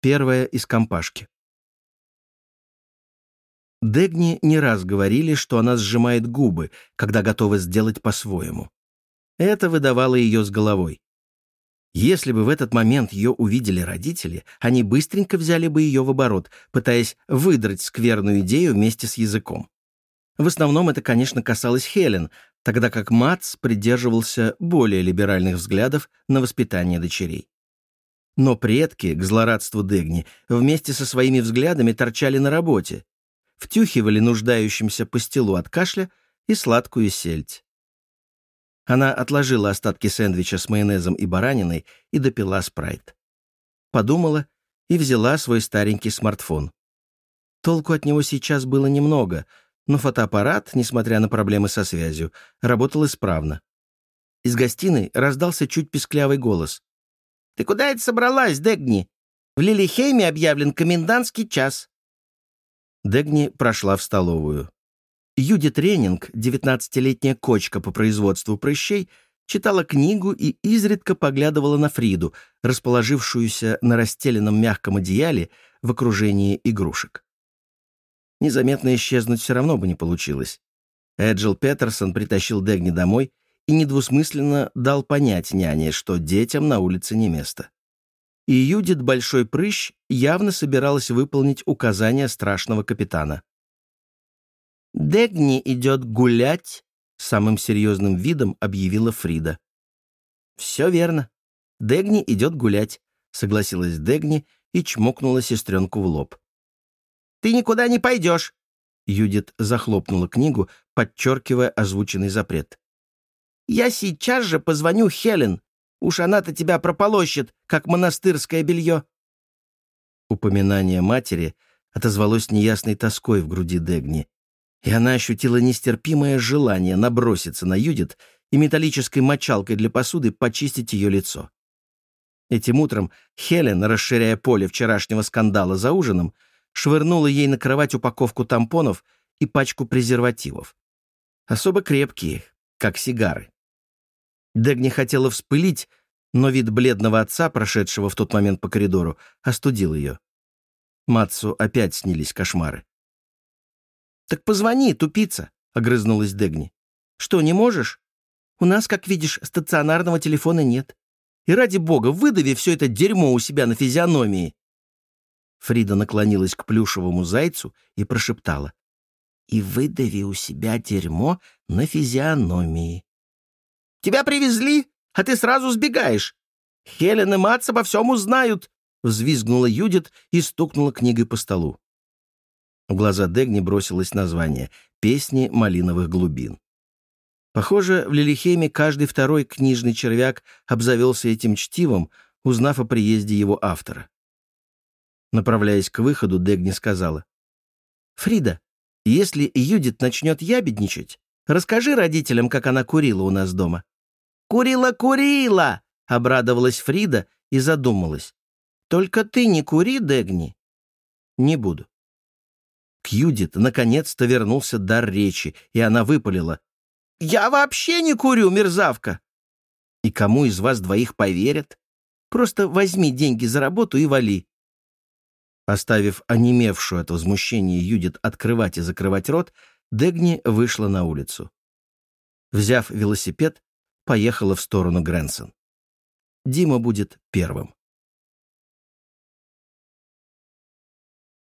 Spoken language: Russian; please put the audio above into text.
Первая из компашки. Дегни не раз говорили, что она сжимает губы, когда готова сделать по-своему. Это выдавало ее с головой. Если бы в этот момент ее увидели родители, они быстренько взяли бы ее в оборот, пытаясь выдрать скверную идею вместе с языком. В основном это, конечно, касалось Хелен, тогда как Матс придерживался более либеральных взглядов на воспитание дочерей. Но предки, к злорадству Дегни, вместе со своими взглядами торчали на работе, втюхивали нуждающимся по стелу от кашля и сладкую сельдь. Она отложила остатки сэндвича с майонезом и бараниной и допила спрайт. Подумала и взяла свой старенький смартфон. Толку от него сейчас было немного, но фотоаппарат, несмотря на проблемы со связью, работал исправно. Из гостиной раздался чуть писклявый голос. «Ты куда это собралась, Дегни? В Лилихейме объявлен комендантский час». Дегни прошла в столовую. Юди Тренинг, 19-летняя кочка по производству прыщей, читала книгу и изредка поглядывала на Фриду, расположившуюся на расстеленном мягком одеяле в окружении игрушек. Незаметно исчезнуть все равно бы не получилось. Эджил Петерсон притащил Дегни домой и недвусмысленно дал понять няне, что детям на улице не место. И Юдит Большой Прыщ явно собиралась выполнить указания страшного капитана. «Дегни идет гулять», — самым серьезным видом объявила Фрида. «Все верно. Дегни идет гулять», — согласилась Дегни и чмокнула сестренку в лоб. «Ты никуда не пойдешь», — Юдит захлопнула книгу, подчеркивая озвученный запрет. «Я сейчас же позвоню Хелен. Уж она-то тебя прополощет, как монастырское белье». Упоминание матери отозвалось неясной тоской в груди Дегни и она ощутила нестерпимое желание наброситься на Юдит и металлической мочалкой для посуды почистить ее лицо. Этим утром Хелен, расширяя поле вчерашнего скандала за ужином, швырнула ей на кровать упаковку тампонов и пачку презервативов. Особо крепкие, как сигары. Дегни хотела вспылить, но вид бледного отца, прошедшего в тот момент по коридору, остудил ее. Матсу опять снились кошмары. «Так позвони, тупица», — огрызнулась Дегни. «Что, не можешь? У нас, как видишь, стационарного телефона нет. И ради бога, выдави все это дерьмо у себя на физиономии». Фрида наклонилась к плюшевому зайцу и прошептала. «И выдави у себя дерьмо на физиономии». «Тебя привезли, а ты сразу сбегаешь. Хелен и Матс обо всем узнают», — взвизгнула Юдит и стукнула книгой по столу. В глаза Дегни бросилось название «Песни малиновых глубин». Похоже, в Лилихейме каждый второй книжный червяк обзавелся этим чтивом, узнав о приезде его автора. Направляясь к выходу, Дегни сказала. «Фрида, если Юдит начнет ябедничать, расскажи родителям, как она курила у нас дома». «Курила, курила!» — обрадовалась Фрида и задумалась. «Только ты не кури, Дегни». «Не буду». К Юдит наконец-то вернулся дар речи, и она выпалила. «Я вообще не курю, мерзавка!» «И кому из вас двоих поверят? Просто возьми деньги за работу и вали». Оставив онемевшую от возмущения Юдит открывать и закрывать рот, Дегни вышла на улицу. Взяв велосипед, поехала в сторону Грэнсон. Дима будет первым.